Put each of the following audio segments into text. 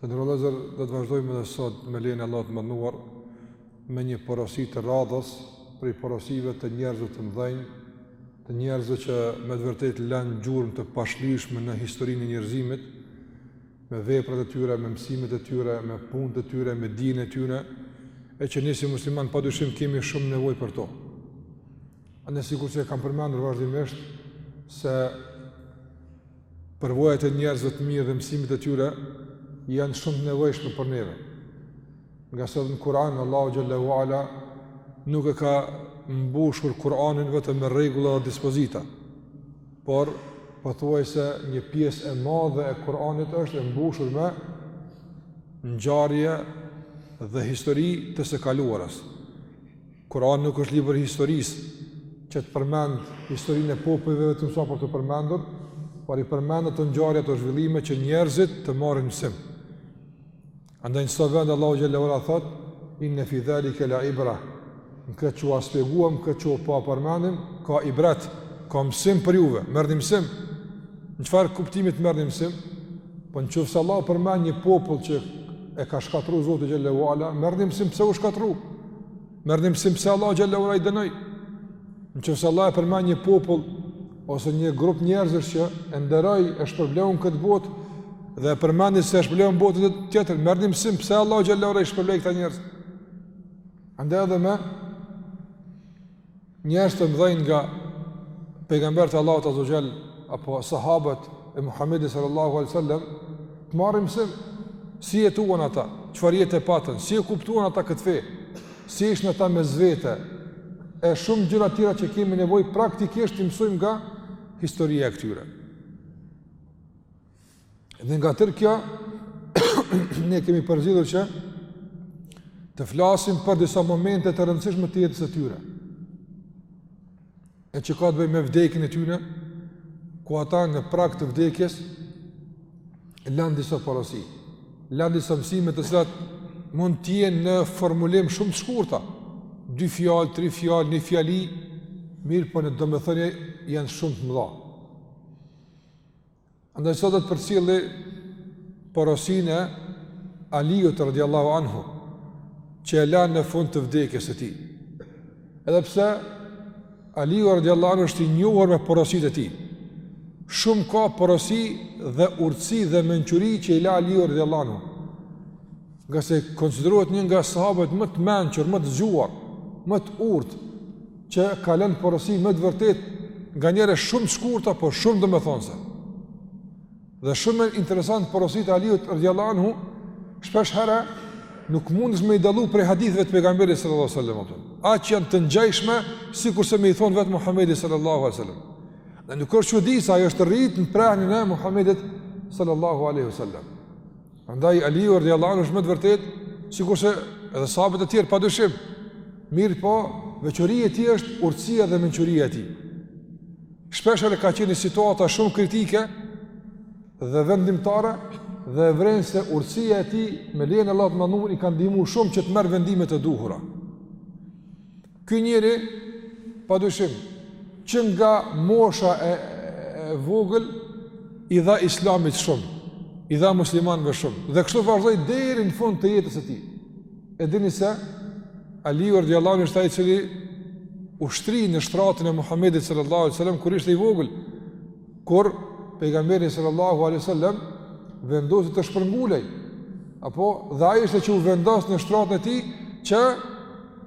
Të nderuar vëllezër, do të vazhdojmë edhe sot me lejen e Allahut të madhëruar me një porosi të radhës prej porosive të njerëzve të mëdhenj, të njerëzve që me të vërtetë lanë gjurmë të pashlyshme në historinë e njerëzimit, me veprat e tyre, me mësimet e tyre, me punët e tyre, me dijen e tyre, e që ne si muslimanë pa dyshim kemi shumë nevojë për to. A ne sikurse e kam përmendur vazhdimisht se përvojat e njerëzve të mirë dhe mësimet e tyre janë shumë të nevojshme për neve. Ngase edhe në Kur'an, Allahu xhel-le ue ala nuk e ka mbushur Kur'anin vetëm me rregulla dhe dispozita, por pothuajse një pjesë e madhe e Kur'anit është e mbushur me ngjarje dhe histori të së kaluarës. Kurani nuk është libër i historisë, që të përmend historinë e popujve vetëm sa për t'u përmendur, por i përmend ato ngjarje ato zhvillime që njerëzit të marrin mësim. Andaj në sa vende Allahu xhel-le ue ala thotë inna fi dhalike le ibra. Në këtë që ua shpjeguam, këtë që po ua përmendim, ka ibret, ka mësim për juve, merrni mësim. Në çfarë kuptimit merrni mësim? Po në qoftë se Allahu përmend një popull që e ka shkatërru Zoti xhel-le ue ala, merrni mësim pse u shkatërru, merrni mësim pse Allahu xhel-le ue ala i dënoi. Në qoftë se Allahu e përmend një popull, ose një grup njerëzish që e nderoi, e shpërbleu në këtë botë, dhe e përmendi se e shpërbleu në botën tjetër, merrni mësim pse Allahu xhel-le ue ala i shpërbleu këta njerëz. Andaj edhe me, Njerëz të mëdhenj nga pejgamberët e Allahut azze ue xhel apo sahabët e Muhamedit sallallahu alaihi wasallam të marrim mësim si jetuan ata, çfarë jetë e patën, si e kuptuan ata këtë fe, si ishin ata mes vete, e shumë gjëra tjera që kemi nevojë praktikisht t'i mësojmë nga historia e këtyre. Dhe nga tërë kjo, ne kemi përzgjedhur që të flasim për disa momente të rëndësishme të jetës së tyre. E që ka të bëjë me vdekjen e tyre, ku ata në prag të vdekjes, lanë disa porosi, lanë disa mësime të cilat mund të jenë në formulim shumë të shkurta, dy fjalë, tri fjalë, një fjali, mirëpo po në domethënie janë shumë të mëdha. Andaj sot do të përcjelli porosinë e Aliut radiallahu anhu, që e la në fund të vdekjes së tij. Edhe pse, Aliu radiallahu anhu është i njohur me porositë e tij. Shumë ka porosi dhe urtësi dhe mençuri që i la Aliu radiallahu anhu. Nga se konsiderohet një nga sahabët më të mençur, më të zgjuar, më të urtë, që ka lënë porosi me të vërtetë nganjëherë shumë të shkurta, por shumë domethënëse. Dhe shumë interesant porositë e Aliut radiallahu anhu, shpeshherë nuk mundesh me i dallu prej haditheve të pejgamberit sallallahu sallam. Aq janë të ngjashme, sikurse me i thonë vetë Muhammedi sallallahu sallam. Dhe nuk është çudi se ai është rritë në prehnin e Muhammedit sallallahu aleyhu sallam. Andaj Aliu radiallahu anhu është me të vërtetë, sikurse edhe sahabët e tjerë pa dyshim. Mirëpo, veçoria e tij është urtësia dhe mençuria e tij. Shpeshherë ka qenë në situata shumë kritike dhe vendimtare dhe vëren se urtësia e tij me lejen e Allahut të madhërum i ka ndihmu shumë që të merr vendime të duhura. Ky njeri pa dyshim që nga mosha e, e vogël i dha islamit shumë, i dha muslimanëve shumë dhe kështu vazhdoi deri në fund të jetës së tij. E dini se Aliu radiallahu anhu ishte ai i cili u shtri në shtratin e Muhamedit sallallahu alaihi wasallam kur ishte i vogël, kur pejgamberi sallallahu alaihi wasallam vendosi të shpërngulej, apo dhe ai ishte që u vendos në shtratin e tij që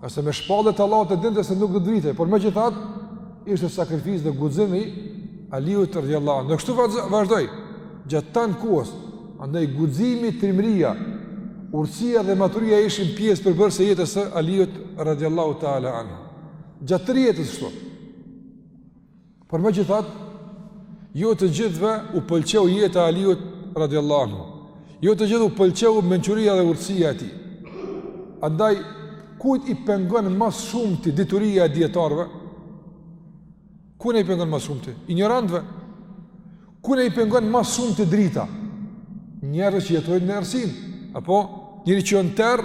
Edhe pse me shpallje t'Allahut e dinte se nuk do të vritej, por megjithatë, ishte sakrificë dhe guxim i Aliut radiallahu anhu. Dhe kështu vazhdoi, gjatë tanë kohës, andaj guximi, trimëria, urtësia dhe maturia ishin pjesë përbërëse e jetës së Aliut radiallahu teala anhu. Gjatë tërë jetës kështu. Por megjithatë, jo të gjithëve u pëlqeu jeta e Aliut radiallahu anhu. Jo të gjithëve u pëlqeu mençuria dhe urtësia e tij. Andaj, kujt i pengon ma së shumti dituria e dijetarëve? Kujt i pengon ma së shumti? Injorantëve. Kujt i pengon ma së shumti drita? Njerëzve që jetojnë në errësinë. Apo, njeri që në terr,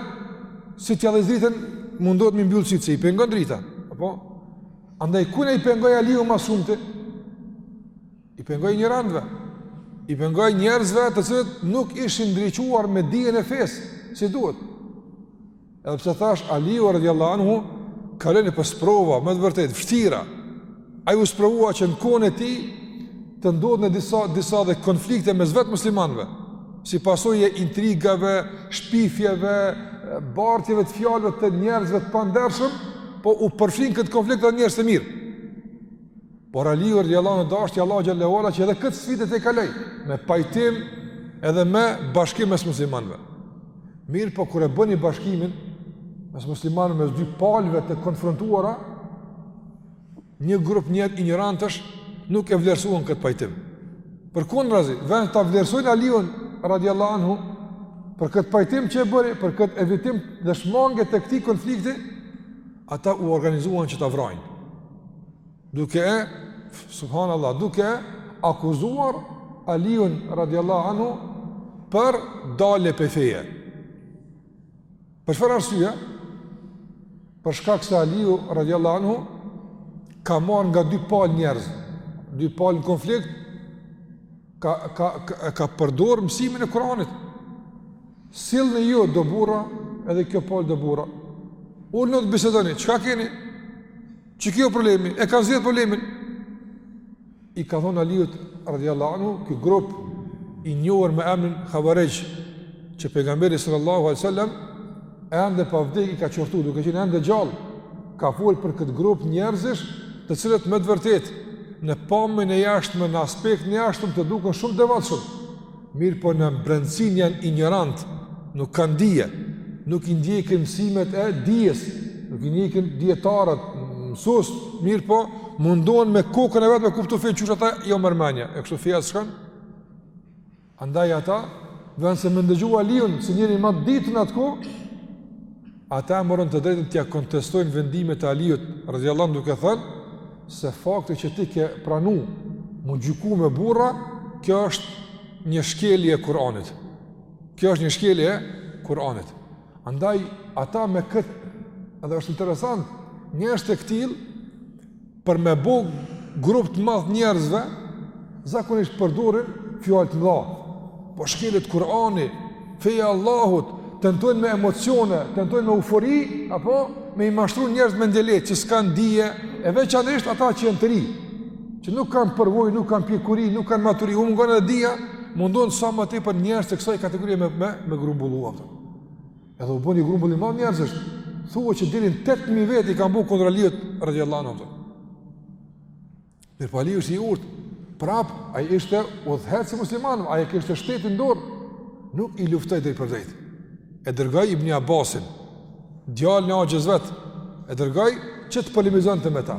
si t'ia ndez dritën, mundohet me i mbyllë sytë se i pengon drita. Apo, Andaj kujt i pengoi Aliu më së shumti? I pengoi injorantëve. I pengoi njerëzve të cilët nuk ishin ndriçuar me dijen e fesë, si duhet. Edhe pse thashë Aliu radhiyallahu anhu kaloi nëpër sprova me të vërtetë të vështira. Ai u sprovua që në kohën e tij të ndodhnin disa, disa dhe konflikte mes vetë muslimanëve, si pasojë e intrigave, shpifjeve, bartjeve të fjalëve të njerëzve të pandershëm, po u përfshinë në këtë konflikt edhe njerëz të mirë. Por Aliu radiallahu anhu dashti Allahu xhallahu ala që edhe këtë sfidë ta kalojë me pajtim edhe me bashkim mes muslimanëve. Mirëpo kur e bëri bashkimin mes muslimanëve mes dy palëve të konfrontuara, Një grup njerëz injorantësh nuk e vlerësuan këtë pajtim. Përkundrazi, në vend ta vlerësojnë Aliun, radiallahu anhu, për këtë pajtim që e bëri, për këtë evitim dhe shmangie të këtij konflikti, ata u organizuan që ta vrajnë. Duke e, subhanallah, duke e akuzuar Aliun, radiallahu anhu, për dalje prej feje. Për çfarë arsye? Për shkak se Aliu radhiyallahu anhu ka marrë nga dy palë njerëz, dy palë në konflikt ka ka ka, ka përdor mësimin e Kuranit. Sillni ju do burra, edhe kjo palë do burra. Uluni bisedoni, çka keni? Qiky problemi? E ka zgjidh problemin. I kanë thonë Aliut radhiyallahu anhu, ky grup i njohur me emrin Havarixh, që pejgamberi sallallahu alaihi wasallam ende pa vdek i ka qortu duke qenë ende gjallë, ka fol për këtë grup njerëzish, të cilët me të vërtetë në pamjen e jashtme, në aspektin e jashtëm të duken shumë devotshëm. Mirëpo në brendësin janë injorant, nuk kanë dije, nuk i ndjekin mësimet e dijes, nuk i ndjekin dijetarët, mësuesit, mirëpo mundohen me kokën e vet me kuptu fenë qysh ata jua merr menja, e kështu fjala shkon, andaj ata, në vend se me ndëgju Aliun, si njeri ma i ditur në atë kohë, Ata e morën të drejtën t'ia kontestojnë vendimet e Aliut radhiyallahu anhu duke thënë se fakti që ti ke pranu mu gjyku me burra, kjo është një shkelje e Kur'anit. Kjo është një shkelje e Kur'anit. Andaj ata me kët, edhe është interesant, njerëz të këtill Për me bo grup të madh të njerëzve, zakonisht përdorin fjalë të mëdha. Po shkelet Kur'ani, feja e Allahut, tentojnë me emocione, tentojnë me eufori, apo me i mashtru njerëz mendjelehtë që s'kan dije, e veçanërisht ata që janë të ri, që nuk kanë përvojë, nuk kanë pjekuri, nuk kanë maturi, u mungon edhe dija, mundohen sa më tepër njerëz të kësaj kategorie me me, me grumbulluar. Edhe u bë një grumbull i madh njerëzish. Thuhet që deri në 8000 vetë i kanë bërë kundër Aliut radhiyallahu anhu. Mirpo Aliu ishte i urt, prap ai ishte udhëheqës i muslimanëve, ai kishte shtetin në dorë, nuk i luftoi drejt për drejt. E dërgoi Ibn Abbasin, djalin e axhës së vet, e dërgoi që të polemizonte me ta.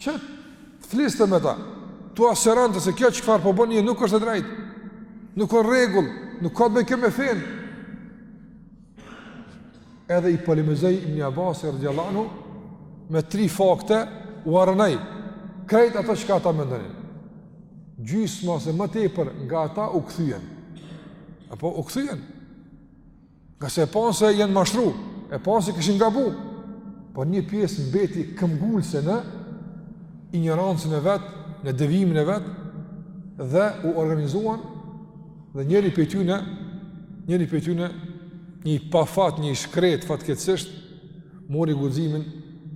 Që të fliste me ta, t'u sqaronte se kjo çfarë po bëjnë nuk është e drejtë, nuk ka rregull, nuk ka të bëjë kjo me fenë. Edhe i polemizoi Ibni Abasi radhiyallahu anhu me tri fakte ua rrënoi, krejt ato çka ata mendonin. Gjysma ose më tepër nga ata u kthyen. Apo u kthyen. Ngase e panë se janë mashtru, e panë se kishin gabu, por një pjesë mbeti këmbëngulëse në injorancën e vet, në devijimin e vet, dhe u organizuan, dhe njëri prej tyne, njëri prej tyne, një pafat, një i shkretë fatkeqësisht, mori guximin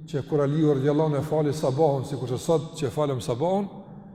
që kur Aliu radiallahu anhu e fali sabahun, sikurse sot që e falëm sabahun,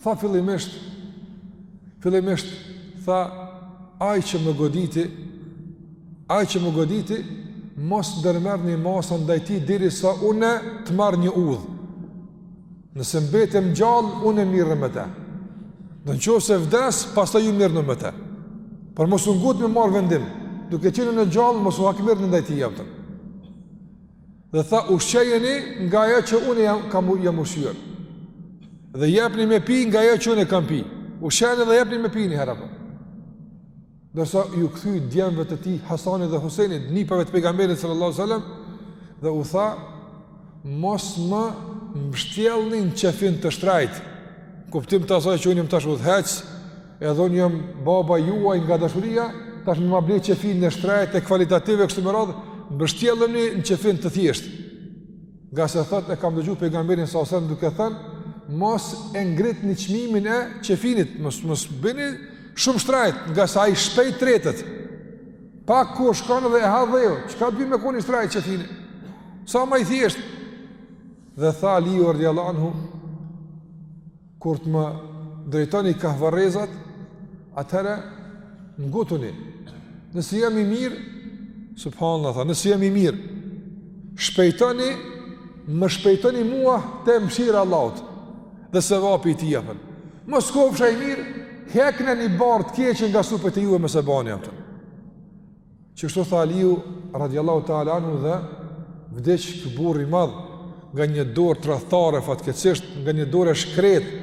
Tha fillimisht, fillimisht, tha, ai që më goditi, ai që më goditi, mos ndërmerrni masa ndaj tij derisa unë të marr një udhë. Nëse mbetem gjallë, unë merrem me te. Në qoftë se vdes, pastaj ju merrni me te. Por mos u ngutni me marrë vendim, duke qenë unë gjallë, mos u hakmerrni ndaj tij jepëtëm. Dhe tha, ushqejeni nga ajo që unë jam, kam, jam ushqyer. Dhe jepni me pi nga ajo që unë kam pi. Ushqejeni dhe jepni me pi një herë apo. Ndërsa iu kthy djemve të tij, Hasanit dhe Husejnit, nipave të pejgamberit sallallahu alejhi ve selem, dhe u tha, mos më mbështjellni në qefin të shtrejtë, në kuptim të asaj që unë jam tash udhëheqës, Edhe unë jam baba i juaj nga dashuria, tash me ma ble qefinin e shtrejtë e kualitativ e kështu me radhë, mbështjellni në qefin të thjeshtë. Ngase thotë e kam dëgju pejgamberin sa osem duke thënë, mos e ngritni çmimin e qefinit, mos, mos bëni shumë shtrejt, ngase ai shpejt tretet. Pak kur shkon dhe e ha dheu, çka bi me kon i shtrejtë qefini? Sa ma i thjeshtë? Dhe tha Aliu radiallahu anhu, Kur të më drejtoni kah varrezat, atëherë ngutuni. Nëse jam i mirë, subhanallah tha, nëse jam i mirë, shpejtoni, më shpejtoni mua te mëshira e Allahut dhe sevapi i tij apo. Mos kofsha i mirë, hekne një barrë të keqe nga supet e juve me se bani atë. Që kështu tha Aliu, radiallahu ta'ala anhu dhe, vdiq ky burrë i madh, nga një dorë tradhtare, fatkeqësisht, nga një dorë e shkretë,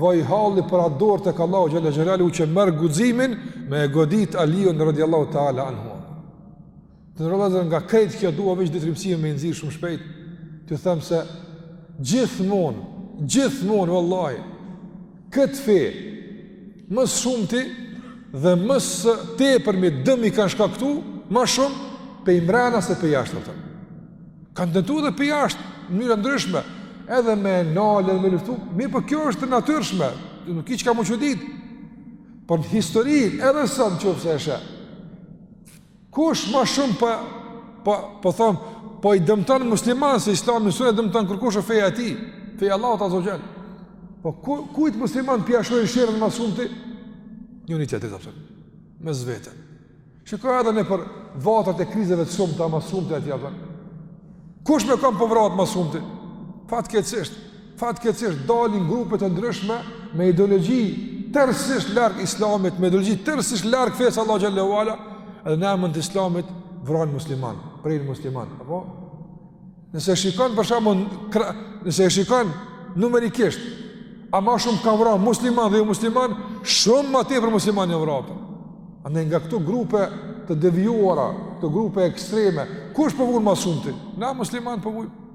vaj halli për atë dorë tek Allahu xhele xhelaluhu që merr guximin, me e godit Aliun radiallahu ta'ala anhu. Të nderuar vëllezër nga krejt kjo dua veç dy-tri mësime me i nxjerrë shumë shpejt, t'ju them se gjithmonë, gjithmonë, vallahi, Këtë fe, më së shumti, dhe më së tepërmi dëm i kanë shkaktu, ma shumë, pej mrena se pej jashtë, dhe kanë tentu edhe pej jashtë, në mënyra të ndryshme, edhe me nalë, edhe me luftu, mirëpo kjo është e natyrshme, nuk ki çka m'u çuditë, por në histori, edhe sot në qoftë se e sheh, Kush ma shumë po, po, po thonë, po i dëmton muslimant, se islamin s'un e dëmton kërkush e feja e tij, feja e Allahut azze ue xhel. Po ku, kujt muslimant p'ja shohin sherrin ma s'shumti? Njëni-tjetrit, apo, mes vete. Shiko edhe nëpër vatrat e krizave të shumta ma s'shumti atje, apo. Kush me kan po vret ma s'shumti? Fatkeqësisht Fatkeqësisht dalin grupe të ndryshme me ideologji tërësisht larg islamit, me ideologji tërësisht larg fesë Allahut xhelle ue ala, edhe në emën të islamit vrajnë musliman, prejnë musliman, apo? Nëse shikon për shembull, nëse shikon numerikisht, a ma shumë kanë vra musliman dhe jo musliman, shumë ma tepër musliman janë vra. A ne nga këto grupe të devijuara, këto grupe ekstreme, kush po vun ma s'shumti? Na muslimant po vujmë. Po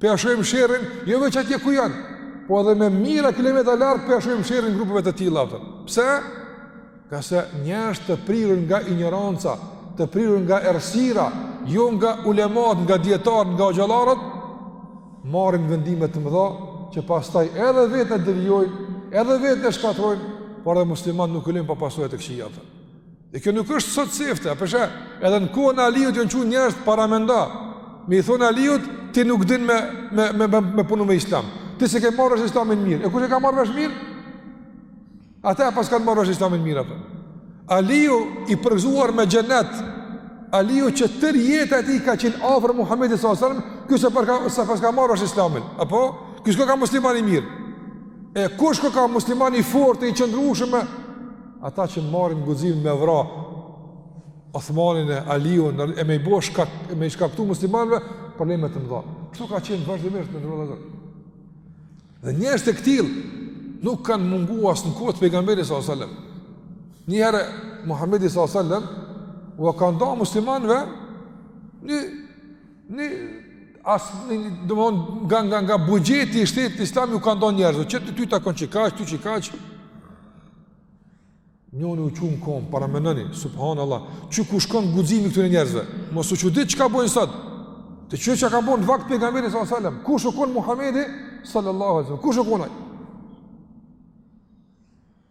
Po ja shohim sherrin, jo veç atje ku janë, po edhe me mijëra kilometra larg po ja shohim sherrin grupeve të tilla, apo. Pse? Ngase njerëz të prirur nga injoranca, të prirur nga errësira, jo nga ulemat, nga dijetarët, nga hoxhallarët, marrin vendime të mëdha që pastaj edhe vetë devijojnë, edhe vetë shkatrrojnë, por edhe muslimant nuk i lojnë pa pasoja të këqija, apo. Dhe kjo nuk është sot sefte, a po sheh, edhe në kohën e Aliut janë çu njerëzt, paramendo, me i thonë Aliut, ti nuk din me, me, me, me, me punu me islam, ti s'e ke marrë vesh islamin mirë, e kush e ka marrë vesh mirë? Ata e paskan marrë vesh islamin mirë, apo. Aliu i përgëzuar me xhenet, Aliu që tërë jeta e tij ka qenë afër Muhammedit s.a.s. Ky s'e, paska, s'e paska marrë vesh islamin, apo? Ky s'koka musliman i mirë. E kush koka musliman i fortë e i qëndrueshëm, Ata që marrin guxim me vra Osmanin e Aliun e me i bo, çka, me i shkaktu muslimanëve probleme të mëdha. Kshtu ka qenë vazhdimisht. Dhe njerëz të këtill nuk kanë munguar as në kohë të pejgamberit sallallahu alajhi wasallam. Një herë Muhamedi sallallahu alajhi wasallam u ka nda muslimanëve një një as një domethon nga nga nga buxheti i shtetit islam u ka nda njerëzve, qe ty t'takon qikaq, ty qikaq. Njoni u çu n'komë, paramendoni, subhanallah, kqyr ku shkon guximi i këtyne njerëzve, mos u çudit çka bojnë sot, kqyre çka ka bo n'vakt t'pejgamberit sallallahu alai sallam, kush u konë Muhammedi sallallahu alai sallam, kush u konë aj?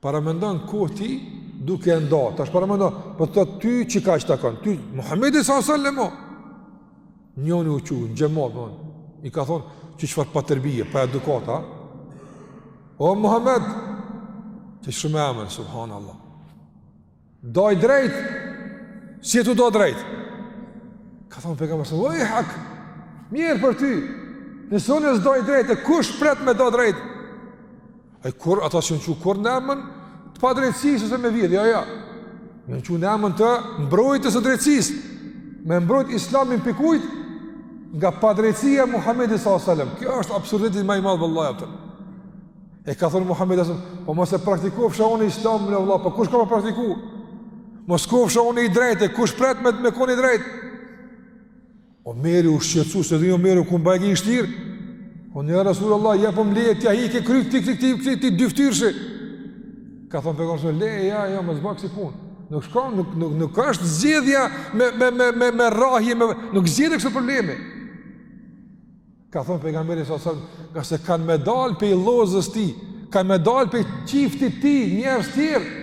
Paramendo n'kohë t'tij duke e nda, tash paramendo, për po ty qikaq t'takon, ty, Muhammedi sallallahu alai sallam, Njoni u çu n'xhemat, i ka thonë, kqyr çfarë paterbije, pa edukata, o Muhammed, veç kshtu me emen, subhanallah, daj drejt, s'je tu da drejt, ka thonë pejgamberi, uejhak, mjerë për ty, nëse unë s'daj drejt, e kush pret me da drejt, E kur ata s'jun çu kurrë në emën të padrejtësisë ose me vjedhë, ja, ja. Jun çu në emën të mbrojtjes së drejtësisë, me mbrojt islamin pi kujt nga padrejtësia e Muhammedit s.a.s. Kjo është absurditeti ma i madh vlla atëher. E ka thonë Muhammedi s.a.s. Po mos e praktikofsha unë islamin vlla, po kush ka me praktiku? Mos kofsha unë i drejtë, kush e pret me, me kon i drejtë? Omeri u shqetësu, se dhe Omeri u kon bajgi i shtirë, o ja Resulullah, a po m'len t'ja heki kryt, ti këtij këtij këtij dyftyrëshi, ka thonë pejgamberi, leje ja, ja, me zi bahet kjo punë, nuk shkon, nuk, nuk, nuk është zgjidhja me, me, me, me, me rrahje, me, nuk zgjidhet ky problemi, ka thonë pejgamberi s.a.s., ngase kanë me dalë prej lozës tij, kanë me dalë prej qiftit tij, njerëz tjerë,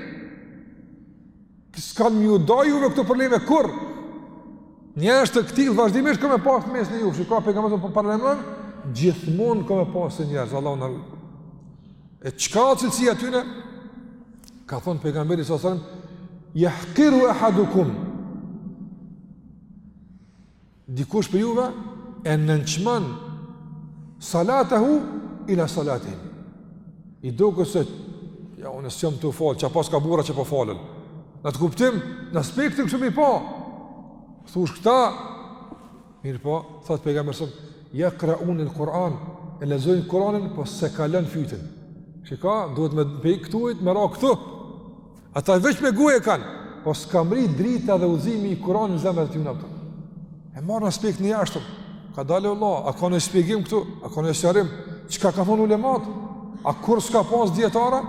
S'kanë m'ju da juve këto probleme, kurrë. Njerëz të këtillë, vazhdimisht ka me pasë mes neve, ju ka pejgamberi po paralajmëron, gjithmonë ka me pasë njerëz, Allahu na rujt. E çka o cilësia e tyne? Ka thonë pejgamberi s.a.s., jahkiru ehadukum, Dikush prej juve e nënçmon salatahu ila salatihim. I duket se ja unë s'jam tu fal, çka paska burra që po falën. Në atë kuptim, në aspektin kështu me i pa. Thush këta mirëpo, thot pejgamberi s.a.s. jakraun el Kur'an, e lexojnë Kur'anin, po s'e kalon fytin. Shiko, duhet me hi këtu, me ra këtu. Ata veç me gojë e kanë, po s'ka mri drita dhe udhzimi i Kur'anit në zemrat e tyre ato. E marrin aspektin e jashtëm. Ka dale vlla, a ka naj shpjegim këtu, a ka naj sqarim, çka ka thonë ulemat? A kurrë s'ka pas dijetara?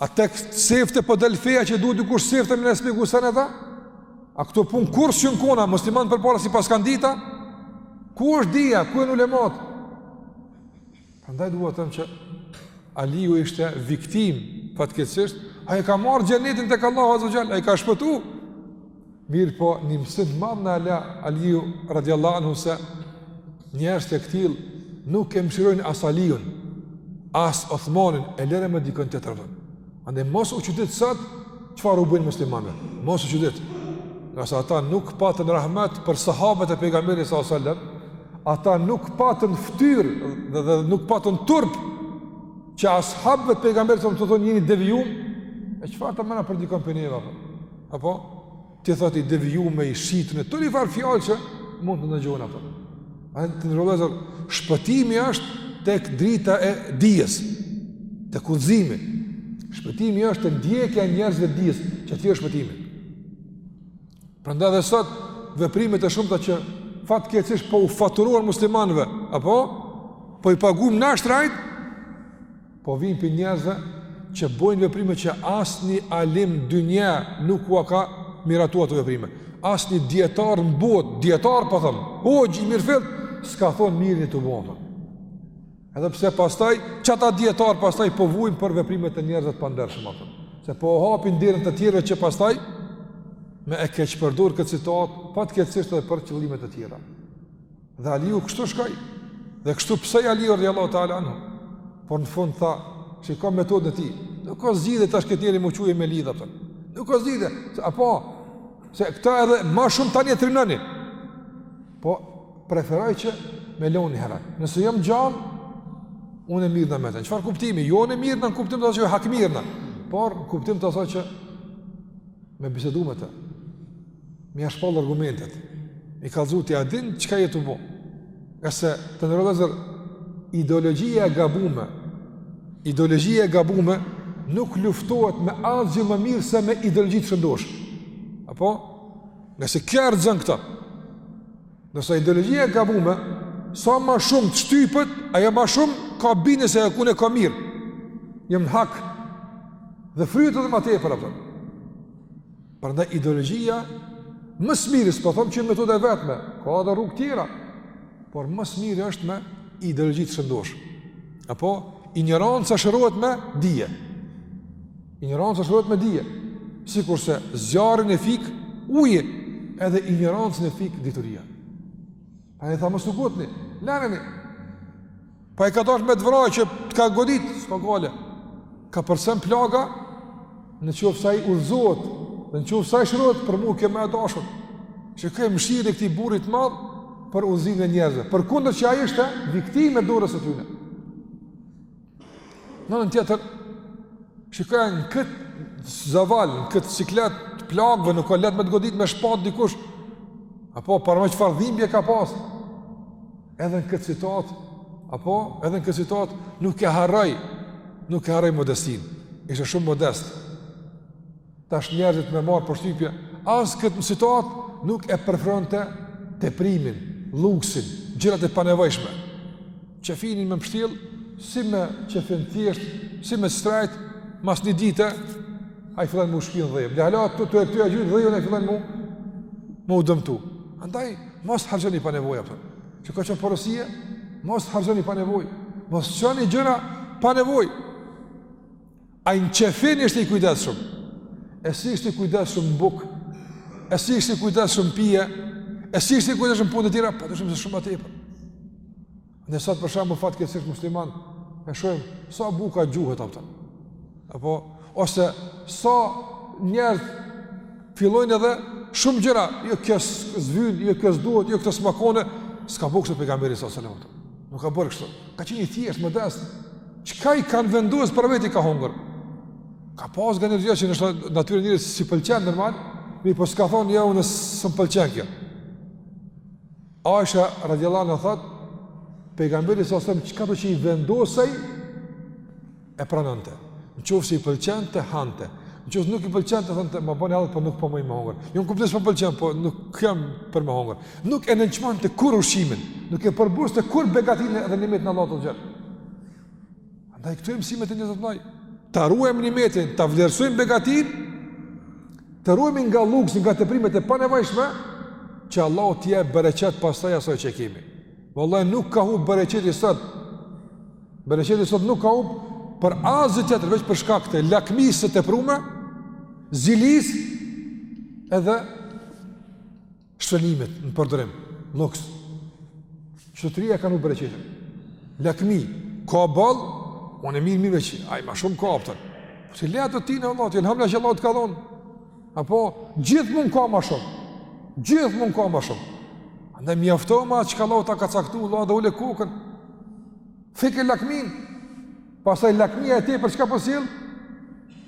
A tek sefte po del feja që duhet dikush sefte me na i shpjegu senet? A këto pun kurrë s'jun kona musliman përpara s'i paskan ditë? Ku është dija, ku janë ulemat? Andaj duhet të them që Aliu ishte viktim fatkeqësisht, ai e ka marrë xhenetin tek Allahu Azza Jall, ai ka shpëtu. Mirëpo, një mësim t'madh na la Aliu radiallahu anhu se njerëz të këtillë nuk e mshirojnë as Aliun, as Othmanin, e lëre më dikon tjetër. Andaj mos u çudit sot çfarë u bëjnë muslimanëve. Mos u çudit. Ngase ata nuk patën rahmet për sahabët e pejgamberit sallallahu alajhi wasallam, ata nuk patën fytyrë dhe, dhe nuk patën turp që ashabëve të pejgamberit sallallahu alajhi wasallam t'u thonë jeni devijum. E çfarë t'a merr mendja për dikon pi neve apo? Apo Ti thot i devijume, i shitme, të lloj-lloj fjalë që mund të ndëgjohen ato. Andaj të nderuar vëllezër, shpëtimi është tek drita e dijes, tek udhzimi. Shpëtimi është te ndjekja e njerëzve dijes, qetu është shpëtimi. Prandaj edhe sot, veprimet e shumta që fatkeqësisht po u faturohen muslimanve, apo? Po i pagum na shtrejt, Po vijnë pi njerëzve që bojnë veprime që asnji alim dynjaje nuk ua ka miratu ato veprime. Asnjë dijetar në botë, dijetar po thom, hoxhë i mirëfilltë, s'ka thonë mirë jeni tu bo. Edhe pse pastaj, ata dijetarë pastaj po vujnë për veprimet e njerëzve të pandershëm atëm. Se po u hapin derën të tjerëve që pastaj, me e keqpërdor këtë situatë, fatkeqësisht edhe për qëllime të tjera. Dhe Aliu kështu shkoi, dhe kështu pësoi Aliu radiallahu teala anhu, por në fund tha, shiko metodën e tij, nuk ka zgjidhje tash këtë njeri me ma çu e me lidh, për. nuk ka zgjidhje, apo, se këta edhe ma shumë tani e trimnoni, po preferoj që me loni një herë, nëse jam gjallë, unë merrna me të, në çfarë kuptimi, jo merrna në kuptim të asaj që hakmerrna, por në kuptim të asaj që me bisedu me të, Me ia shpallë argumentet, me i kallzu ti, a din çka je tu bo? Se të nderuar vllezër, ideologjia e gabume, ideologjia e gabume nuk luftohet me asgjë më mirë se me ideologji të shëndoshë. Apo? Ngase kjo e rrëzon këta. Ndërsa ideologjia e gabume, sa ma shumë të shtypet, ajo ma shumë ka bindje se unë kam mirë. Jam në hak. Dhe fryhet edhe ma tepër, apo. Prandaj ideologjia më së miri, s'po them që metoda e vetme, ka edhe rrugë tjera, por më së miri është me ideologji të shëndoshë. Apo injoranca shërohet me dije. Injoranca shërohet me dije. Sikurse zjarrin e fik uji, edhe injorancën e fik dituria. Andaj tha mos u ngutni, lëreni. Po ai ka dashtë me të vra që të ka godit, s'ka gajle. Kapërcen plaga, në qoftë se ai udhëzohet, dhe në qoftë se ai shërohet, për mu kjo më e dashun. Shikoje mëshirën e këtij burri të madh për udhëzimin e njerëzve. Përkundër që ai ishte viktimë e dorës së tyne. Në anën tjetër, shikoje në këtë zavall, në këtë siklet të plagëve, nuk është lehtë me të godit me shpatë dikush, apo paramendo çfarë dhimbje ka pasë, Edhe në këtë situatë, apo edhe në këtë situatë nuk e harroi, nuk e harroi modestinë. Ishte shumë modest. Tash njerëzit me marr për shembull, as në këtë situatë nuk e preferonte teprimin, luksin, gjërat e panevojshme. Qefinin me mshtjell, si me qefin të thjeshtë, si me të shtrejtë, mas një dite ai fillon me u shkri në dhe. Le hala të të të gjy dheun ai fillon mu me u dëmtu. Andaj Mos harxhoni pa nevojë, apo. Kjo ka qenë porosia, mos harxhoni pa nevojë. Mos çoni gjëra pa nevojë. Ai në qefin ishte i kujdesshëm. E si ishte i kujdesshëm në bukë? E si ishte i kujdesshëm në pije? E si ishte i kujdesshëm në punë të tjera? Pa dyshim se shumë ma tepër. Ne sot për shembull fatkeqësisht musliman e shohim sa buka gjuhet aptonë. Apo ose sa njerëz fillojnë edhe shumë gjëra, jo kjo zvyn, jo kjo duhet, jo këtë s'ma konë, s'ka bo kështu pejgamberi sa selam. Nuk ka bërë kështu. Ka qenë i thjeshtë, modest. Çka i kanë vendosur për vete ka hongër. Ka pas gjenë gjë që në natyrën e njeriut s'i pëlqen normal, mirëpo s'ka thonë ja unë s'm pëlqen kjo. Aisha radijallahu anha thotë, pejgamberi sa selam çka do që i vendosej e pranonte. Në qoftë se i pëlqente hante, në qoftë se nuk i pëlqente thente ma boni hallall, po nuk po muj me hongër. Jo në kuptim s'po pëlqen, po nuk jam për me hongër. Nuk e nënçmonte kurrë ushqimin, nuk e përbuzte kurrë begatinë edhe nimetin e Allahut xhele. Andaj këtu mësimet e njerëzit vllaj, ta ruajmë nimetin, ta vlerësojmë begatinë, të ruhemi nga luksi, nga teprimet e panevojshme, që Allahu t'i jep bereqet pastaj asaj që kemi. Vëllaj nuk ka hup bereqeti sot, bereqeti sot nuk ka hup për asi tjetër, veç për shkak të lakmisë së teprume, zilisë, edhe Shpenzimet, në përdorim, luks. Qito t'ria ka hup bereqetin. Lakmi, ka boll, unë e mirë mirë veç, ai ma shumë ka aptonë. Po sille atë ti në Allah, thuj elhamdulillah që Allahu të ka dhonë. Apo, gjithmonë ka ma shumë. Gjithmonë ka ma shumë. Andaj mjaftohu me çka Allahu ta ka caktu, Allah dhe ule kokën. Fike lakminë. Pastaj lakmia e tepër çka po sjell?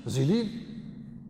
Po zilinë.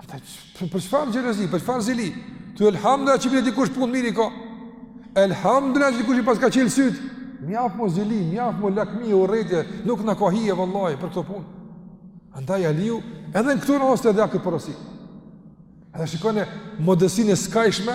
Ata për çfarë xhelozi, për çfarë zili? Thuj elhamdulillah që bile dikush punë mirë i ka. Elhamdulillah që dikush i paska çel sytë. Mjaft mo zili, mjaft mo lakmi, urrejtje, nuk na ka hije vallahi për këtë punë. Andaj Aliu edhe në këto raste dha këtë porosi. Edhe shikone modestinë e skajshme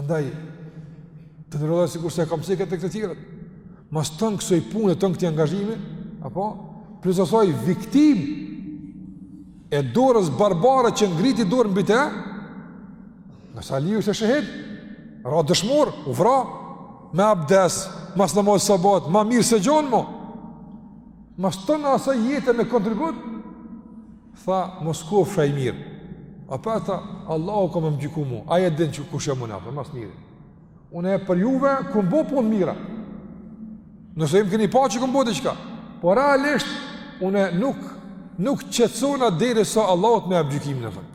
Andaj, të nderuar sikurse e kemi cekë te këto tjerat, mas tonë kësaj pune, tonë këtij angazhimi, apo, plus asaj viktimë e dorës barbare që ngriti dorën mbi të e, rra Aliu si shehid, ra dëshmor, u vra, me abdes, mas namazit sabahut, ma mirë s'e gjon mo, mas tonë asaj jete me kontribut, Tha, mos kofsha i mirë. Apo tha, Allahu ka me më gjyku mu, ai e din që kush jam una, ai ma së miri. Unë e për juve, kom bo punë t'mira. Nëse ju m'keni pa që kom bo diçka. Por realisht, unë nuk, nuk qetsohna deri sa Allahu të ma jep gjykimin e vet.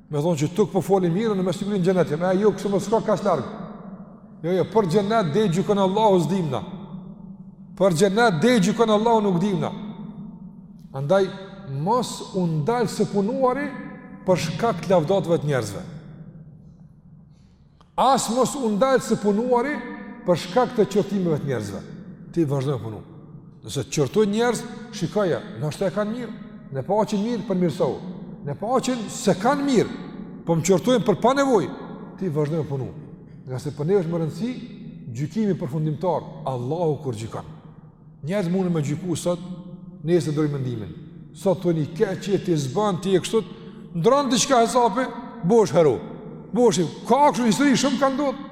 Me thonë që t'tonë po folin mirë, në mes të mirë në xhenet, me e jo, mos shko kaq larg. Jo, jo, për xhenet dej t'gjykon Allahu s'dim na. Për xhenet dej t'gjykon Allahu nuk dim na. Andaj, mos u ndal së punuari për shkak të lavdatave të njerëzve. As mos u ndal së punuari për shkak të qortimeve të njerëzve. Ti vazhdo me punu. Nëse të qortojnë njerëz, shikoja, n'oshtë e kanë mirë, n'e paçin mirë përmirësohu, n'e paçin s'e kanë mirë, po më qortojnë për pa nevojë, ti vazhdo me punu, ngase për ne është me rëndësi, gjykimi përfundimtar, Allahu kur gjykon. Njerëz mun me gjyku sot, nesër ndrrojnë mendimin. Sot thonë i keq, ti s'ban ti e kështu, ndrron diçka hesapi, bohesh hero. Bohesh, ka kështu histori shumë kanë ndodh.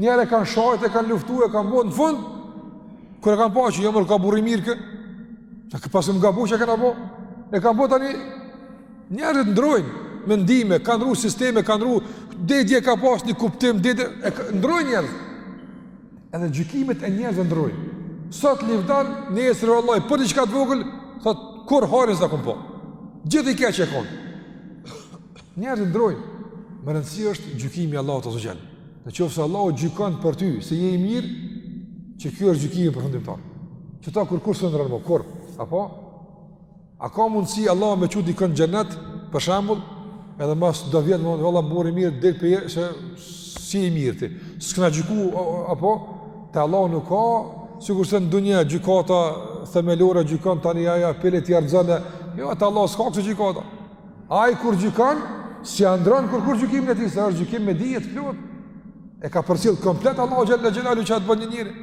Njerëz e kanë shajt, e kanë luftu, e kanë bo, në fund, kur e kanë pa që jo mor, ka burrë i mirë ke, paskemi gabu që e kena bo, e kanë bo tani, njerëzit ndrrojnë mendime, kanë ndrru sisteme, kanë ndrru, deri dje ka pas një kuptim, deri dje, e kanë ndrrojnë njerëzit. Edhe gjykimet e njerëzve ndrrojnë. Sot livdon, nesër vallai, për diçka të vogël, thot, kurrë hajrin s'ta kom pa. Gjithë i keq je konë. Njerëzit ndrrojnë. Me rëndësi është gjykimi i Allahut azze ve xhel. Në qoftë se Allahu gjykon për ty, se je i mirë, qe kjo është gjykimi përfundimtar. Qeta kurrkur s'e ndrron mo, kurrë, apo, A ka mundësi Allahu me çu dikën n'xhennet, për shembull, edhe mas do vjetë, më valla burrë i mirë, dhe për se s'je i mirë ti, s'kena gjyku, apo, te Allahu nuk ka, sikurse në dunja, gjykata themelore, gjykon tani ajo e apelit i rrëzon, jo, te Allahu s'ka kësi gjykata, ai kur gjykon, s'e ndrron kurrkur gjykimin e tij, se është gjykim me dije t'plotë, e ka përcjell komplet Allahu xhelle xhelaluhu, çat bon një njeri,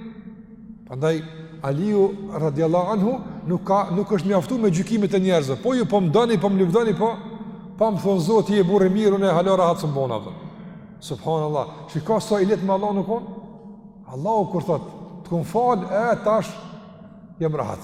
Prandaj Aliu radhiyallahu anhu nuk ka nuk është mjaftuar me gjykimet e njerëzve. Po ju po m'doni, po më lëvdoni, po pa më thon Zoti je burrë i mirë, unë hala rahat sum bona atë. Subhanallah. Shiko sa i lidht me Allahun u kon. Allahu kur thot, të kom fal, e tash jam rahat.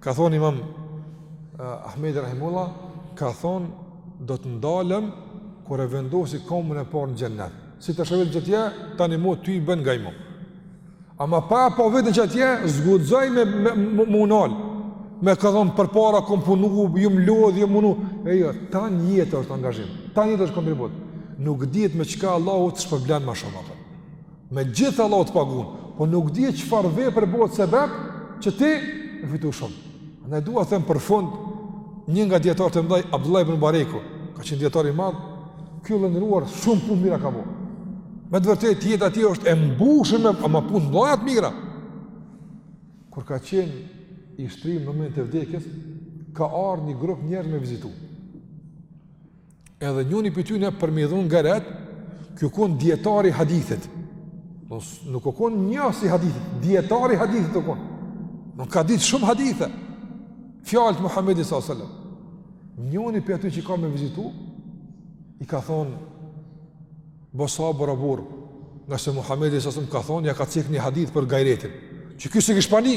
Ka thonë imam uh, Ahmedi rahimehullah, ka thonë do të ndalem kur e vendosi komën e parë në xhennet. Si ta shoh veten qatje, tani mo ty i bën nga i mo. Ama pa pa veten qatje, s'guxoj me, me, me, m'u nal. Me ka thonë përpara, kom punu, jom lodhë, jom munu. E jo, tan jetën është angazhim, tan jetën është kontribut. Nuk dihet me çka Allahu të shpërblen ma shumë. Për. Me gjitha Allahu të pagun, po nuk dihet çfarë vepër bëhet sebep që ti e fitu shumë. Ne dua them për fund, një nga dijetarët e mdhaj, Abdullah ibn Mubareku, ka qenë dijetar i madh, ky, vlla i nderuar, shumë punë t'mira ka bo. Me të vërtetë, jeta e tij është e mbushën me, ama punë t'mdhaja t'mira. Kur ka qenë i shtrimë në momentet e vdekjes, ka ardhë një grup njerëz me vizitu. Edhe njëri prej tyre për me i dhon gajret, ky u kon dietar i hadithit. Nuk u kon njohës i hadithit, dietar i hadithit u kon. Nuk ka dit shumë hadithe. Fjalë të Muhamedit sallallahu alaihi wasallam. Njëri prej atyre që ka me vizitu i ka thon Bosa Borabur, nga se Muhamedi sallallahu alaihi wasallam ka thon ja ka cek një hadith për gajretin. Që ky s'e kish pa ni.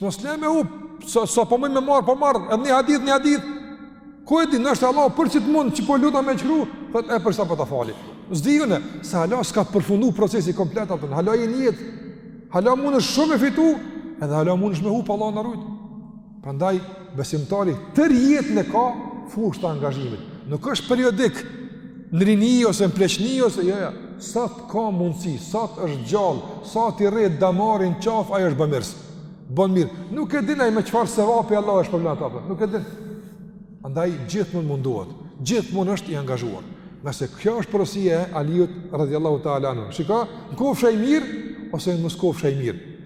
Mos le me hup, sa sa po muj me marr, po marr, edhe një hadith, një hadith. Ku e di, noshta Allah për qit mund, që po lutna me çu, thot e për çka po ta fali. S'diunë se hala s'ka përfundu procesi komplet atë. Hala je n'jetë. Hala munesh shumë me fitu, edhe hala munesh me hup Allah na rujt. Prandaj besimtari tërë jetën e ka fushë të angazhimit. Nuk është periodik në rini ose në pleqni ose jo, jo. Sa të ka mundësi, sa të është gjallë, sa të i rreh damari n'qafë, ai është bamirës. Bon mirë. Nuk e din ai me çfarë sevapi Allah është për me na ta përë. Nuk e din ai. Andaj gjithmonë mundohet. Gjithmonë është i angazhuar. Nëse kjo është porosia e Aliut, radijallahu ta'ala anhu. Shika, në kofsha i mirë, ose në mos kofsha i mirë.